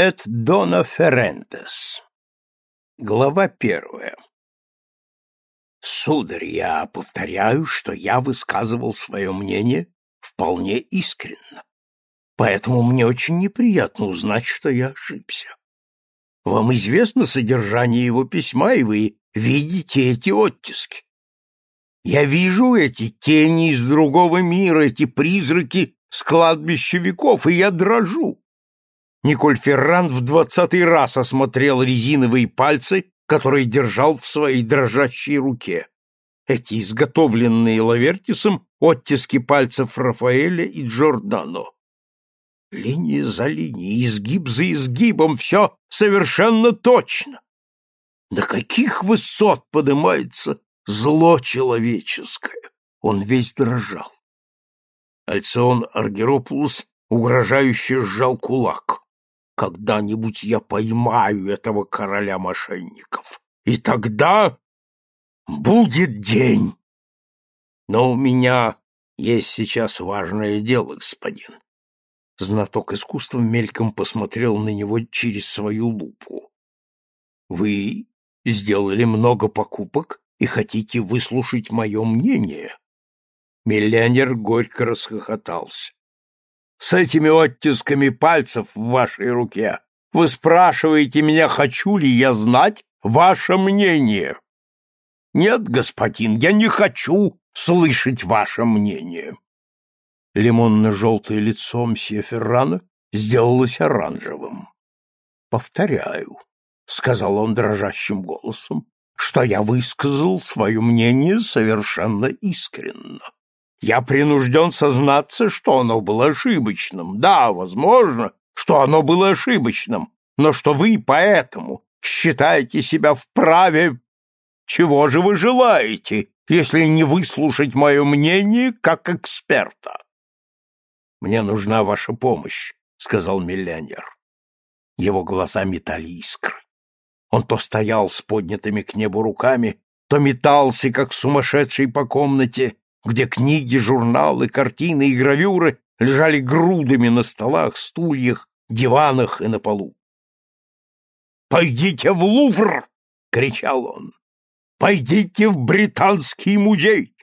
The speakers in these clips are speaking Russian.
Эт Дона Ферентес. Глава первая. Сударь, я повторяю, что я высказывал свое мнение вполне искренно. Поэтому мне очень неприятно узнать, что я ошибся. Вам известно содержание его письма, и вы видите эти оттиски. Я вижу эти тени из другого мира, эти призраки с кладбища веков, и я дрожу. Николь Ферран в двадцатый раз осмотрел резиновые пальцы, которые держал в своей дрожащей руке. Эти изготовленные Лавертисом оттиски пальцев Рафаэля и Джордано. Линия за линией, изгиб за изгибом, все совершенно точно. До каких высот поднимается зло человеческое! Он весь дрожал. Альцион Аргеропулус угрожающе сжал кулак. Когда-нибудь я поймаю этого короля мошенников, и тогда будет день. Но у меня есть сейчас важное дело, господин. Знаток искусства мельком посмотрел на него через свою лупу. Вы сделали много покупок и хотите выслушать мое мнение? Миллионер горько расхохотался с этими оттисками пальцев в вашей руке. Вы спрашиваете меня, хочу ли я знать ваше мнение. Нет, господин, я не хочу слышать ваше мнение. Лимонно-желтое лицо мсье Феррана сделалось оранжевым. Повторяю, — сказал он дрожащим голосом, — что я высказал свое мнение совершенно искренно. Я принужден сознаться, что оно было ошибочным. Да, возможно, что оно было ошибочным, но что вы поэтому считаете себя вправе... Чего же вы желаете, если не выслушать мое мнение как эксперта? Мне нужна ваша помощь, сказал миллионер. Его глаза метали искры. Он то стоял с поднятыми к небу руками, то метался, как сумасшедший по комнате, где книги, журналы, картины и гравюры лежали грудами на столах, стульях, диванах и на полу. «Пойдите в Лувр!» — кричал он. «Пойдите в Британский музей!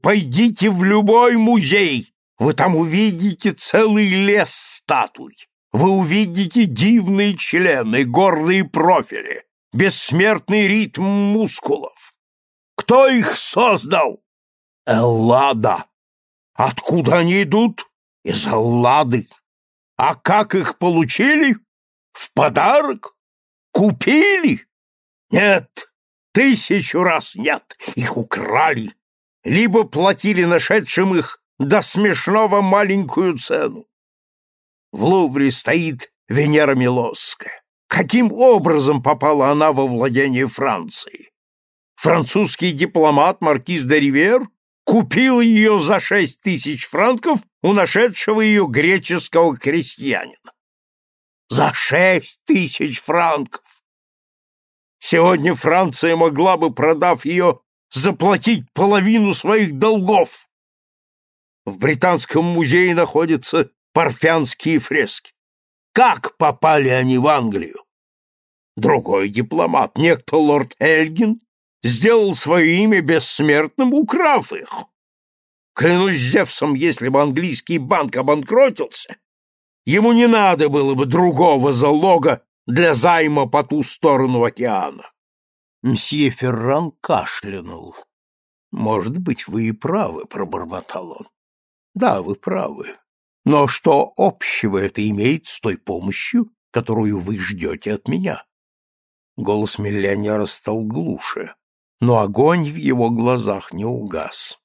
Пойдите в любой музей! Вы там увидите целый лес статуй! Вы увидите дивные члены, гордые профили, бессмертный ритм мускулов! Кто их создал? Эллада. Откуда они идут? Из Эллады. А как их получили? В подарок? Купили? Нет, тысячу раз нет. Их украли. Либо платили нашедшим их до смешного маленькую цену. В Лувре стоит Венера Милосская. Каким образом попала она во владение Франции? Французский дипломат маркиз де Ривер купил ее за шесть тысяч франков у нашедшего ее греческого крестьянина. За шесть тысяч франков! Сегодня Франция могла бы, продав ее, заплатить половину своих долгов. В Британском музее находятся парфянские фрески. Как попали они в Англию? Другой дипломат, некто лорд Эльгин, сделал свое имя бессмертным, украв их. Клянусь Зевсом, если бы английский банк обанкротился, ему не надо было бы другого залога для займа по ту сторону океана. Мсье Ферран кашлянул. «Может быть, вы и правы», — пробормотал он. «Да, вы правы. Но что общего это имеет с той помощью, которую вы ждете от меня?» Голос миллионера стал глуше но огонь в его глазах не угас.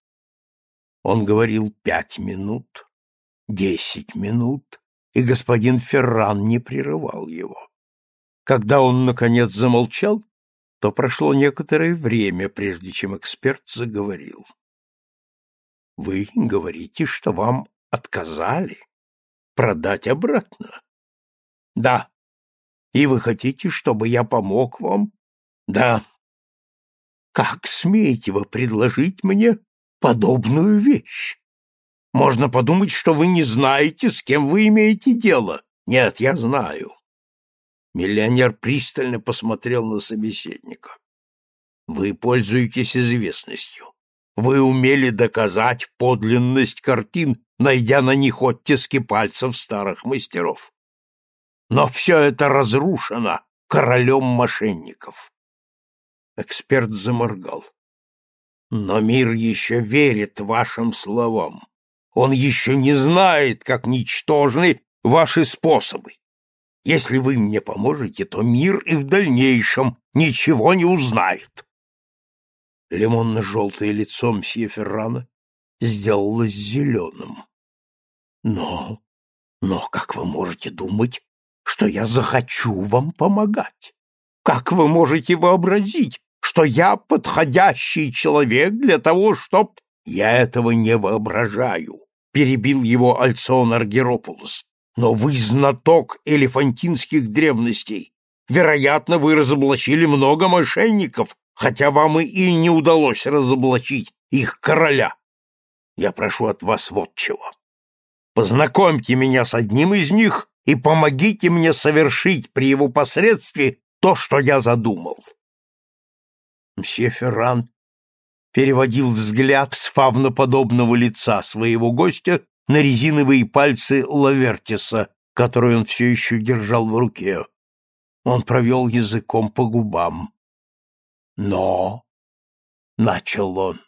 Он говорил пять минут, десять минут, и господин Ферран не прерывал его. Когда он, наконец, замолчал, то прошло некоторое время, прежде чем эксперт заговорил. «Вы говорите, что вам отказали продать обратно?» «Да. И вы хотите, чтобы я помог вам?» «Да. Как смеете вы предложить мне подобную вещь? Можно подумать, что вы не знаете, с кем вы имеете дело. Нет, я знаю. Миллионер пристально посмотрел на собеседника. Вы пользуетесь известностью. Вы умели доказать подлинность картин, найдя на них оттиски пальцев старых мастеров. Но все это разрушено королем мошенников. Эксперт заморгал. Но мир еще верит вашим словам. Он еще не знает, как ничтожны ваши способы. Если вы мне поможете, то мир и в дальнейшем ничего не узнает. Лимонно-желтое лицо мсье Феррана сделалось зеленым. Но, но как вы можете думать, что я захочу вам помогать? Как вы можете вообразить, что я подходящий человек для того, чтоб... Я этого не воображаю, перебил его Альцион Аргеропулос. Но вы знаток элефантинских древностей. Вероятно, вы разоблачили много мошенников, хотя вам и не удалось разоблачить их короля. Я прошу от вас вот чего. Познакомьте меня с одним из них и помогите мне совершить при его посредстве то, что я задумал. Мсье Ферран переводил взгляд с фавноподобного лица своего гостя на резиновые пальцы Лавертиса, которые он все еще держал в руке. Он провел языком по губам. «Но...» — начал он.